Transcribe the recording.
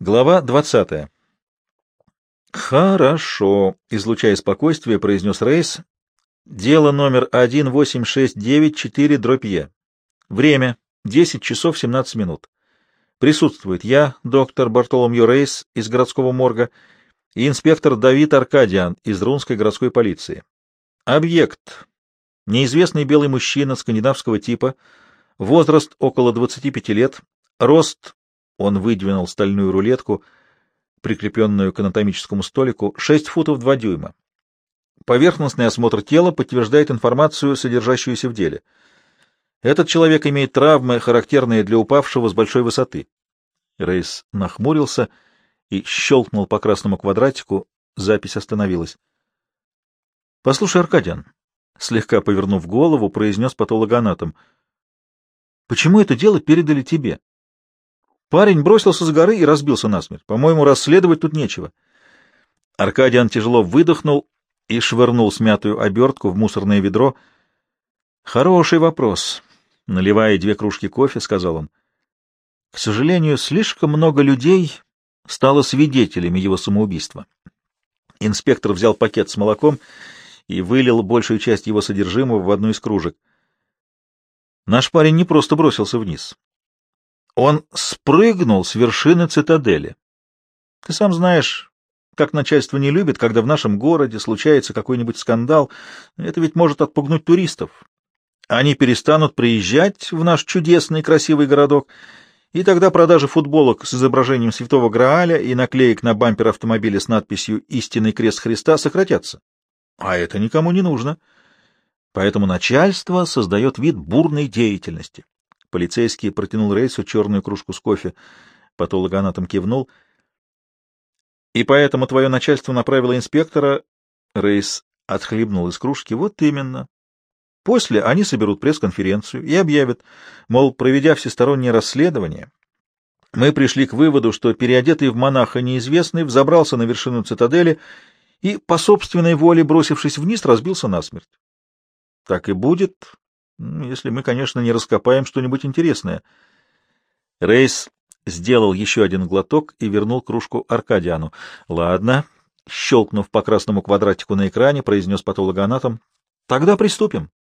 Глава 20. «Хорошо», — излучая спокойствие, произнес Рейс. «Дело номер 18694, дробь Е. Время — 10 часов 17 минут. Присутствует я, доктор Бартоломью Рейс из городского морга, и инспектор Давид Аркадиан из Рунской городской полиции. Объект — неизвестный белый мужчина скандинавского типа, возраст около 25 лет, рост он выдвинул стальную рулетку, прикрепленную к анатомическому столику, 6 футов 2 дюйма. Поверхностный осмотр тела подтверждает информацию, содержащуюся в деле. Этот человек имеет травмы, характерные для упавшего с большой высоты. Рейс нахмурился и щелкнул по красному квадратику. Запись остановилась. — Послушай, Аркадиан, — слегка повернув голову, произнес патологоанатом, — почему это дело передали тебе? Парень бросился с горы и разбился насмерть. По-моему, расследовать тут нечего. Аркадиан тяжело выдохнул и швырнул смятую обертку в мусорное ведро. «Хороший вопрос», — наливая две кружки кофе, сказал он. «К сожалению, слишком много людей стало свидетелями его самоубийства». Инспектор взял пакет с молоком и вылил большую часть его содержимого в одну из кружек. Наш парень не просто бросился вниз. Он спрыгнул с вершины цитадели. Ты сам знаешь, как начальство не любит, когда в нашем городе случается какой-нибудь скандал. Это ведь может отпугнуть туристов. Они перестанут приезжать в наш чудесный красивый городок, и тогда продажи футболок с изображением Святого Грааля и наклеек на бампер автомобиля с надписью «Истинный крест Христа» сократятся. А это никому не нужно. Поэтому начальство создает вид бурной деятельности. Полицейский протянул Рейсу черную кружку с кофе. Патологоанатом кивнул. «И поэтому твое начальство направило инспектора...» Рейс отхлебнул из кружки. «Вот именно. После они соберут пресс-конференцию и объявят, мол, проведя всестороннее расследование, мы пришли к выводу, что переодетый в монаха неизвестный взобрался на вершину цитадели и, по собственной воле бросившись вниз, разбился насмерть. Так и будет, если мы, конечно, не раскопаем что-нибудь интересное. Рейс сделал еще один глоток и вернул кружку Аркадиану. — Ладно, — щелкнув по красному квадратику на экране, произнес патологоанатом. — Тогда приступим.